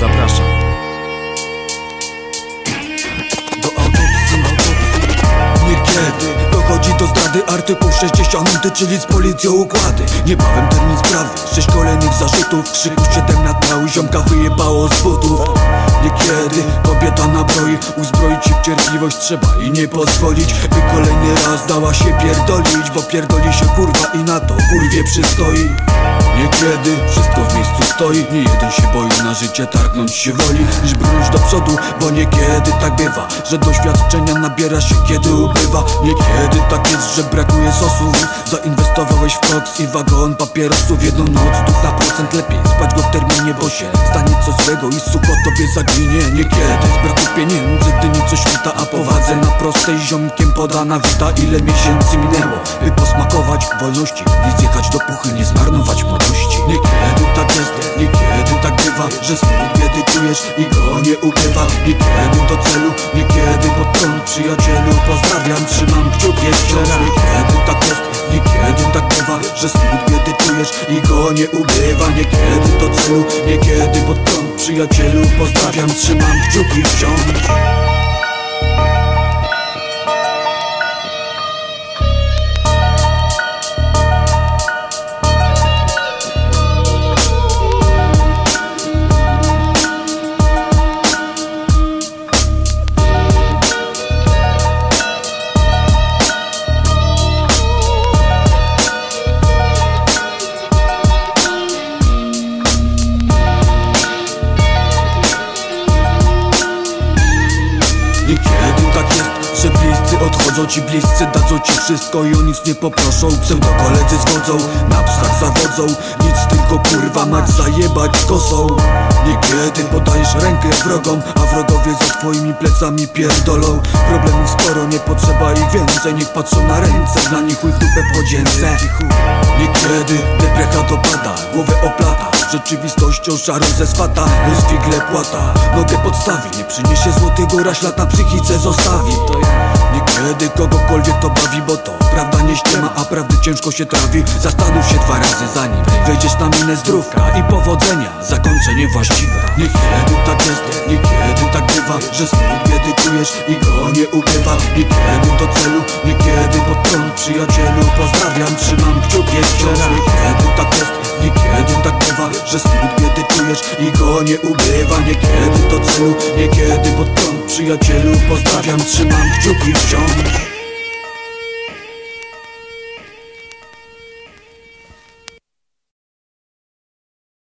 Zapraszam. Do autopsji, autopsji. Niekiedy dochodzi do zdrady. Artykuł 60 Czyli z policją układy. Niebawem termin sprawy Sześć kolejnych zarzutów Krzyku 7 na trał Ziomka wyjebało z butów. Niekiedy kobieta nabroi Uzbroić się w cierpliwość trzeba i nie pozwolić By kolejny raz dała się pierdolić Bo pierdoli się kurwa i na to kurwie przystoi Niekiedy wszystko w miejscu stoi Nie jeden się boi na życie targnąć się woli Niż brnąć do przodu, bo niekiedy tak bywa Że doświadczenia nabiera się kiedy ubywa. Niekiedy tak jest, że brakuje sosu Zainwestowałeś w koks i wagon papierosów. Jedną noc, duch na procent lepiej Spać go w terminie, bo się stanie coś złego I sucho tobie zaginie Niekiedy. Z braku pieniędzy, gdy nic świta A powadze na prostej ziomkiem podana wita. Ile miesięcy minęło, by posmakować wolności? Nic jechać do puchy, nie zmarnować młodości. Niekiedy tak jest, niekiedy tak bywa Że smut biedy czujesz i go nie ukrywa. Niekiedy do celu, niekiedy pod prąd Przyjacielu pozdrawiam, trzymam kciuki wciąż Niekiedy tak jest, niekiedy tak bywa Że smut i go nie ukrywa Niekiedy do celu, niekiedy pod prąd. Przyjacielu pozdrawiam, trzymam kciuki wciąż bliscy odchodzą ci bliscy Dadzą ci wszystko i o nic nie poproszą. Pseudo koledzy zwodzą, na psach zawodzą. Nic tylko kurwa mać zajebać kosą. Niekiedy podajesz rękę wrogom A wrogowie za twoimi plecami pierdolą. Problemów sporo, nie potrzeba ich więcej. Niech patrzą na ręce, dla nich chuj w dupę podzięce Niekiedy deprecha dopada, głowę oplata Rzeczywistością szarą ze swata figle płata, nogę podstawi. Nie przyniesie złotego raśla na psychice zostawi. Niekiedy kogokolwiek to bawi, bo to prawda nie ściema A prawdy ciężko się trawi. Zastanów się dwa razy zanim wejdziesz na minę zdrówka I powodzenia, zakończenie właściwe. Niekiedy tak jest, niekiedy tak bywa Że smut biedy czujesz i go nie ukrywa. Niekiedy do celu, niekiedy pod prąd Przyjacielu pozdrawiam, trzymam kciuki wciąż Niekiedy tak jest, niekiedy tak bywa Że smut biedy czujesz i go nie ukrywa Niekiedy do celu, niekiedy pod prąd. Przyjacielu pozdrawiam, trzymam kciuki wciąż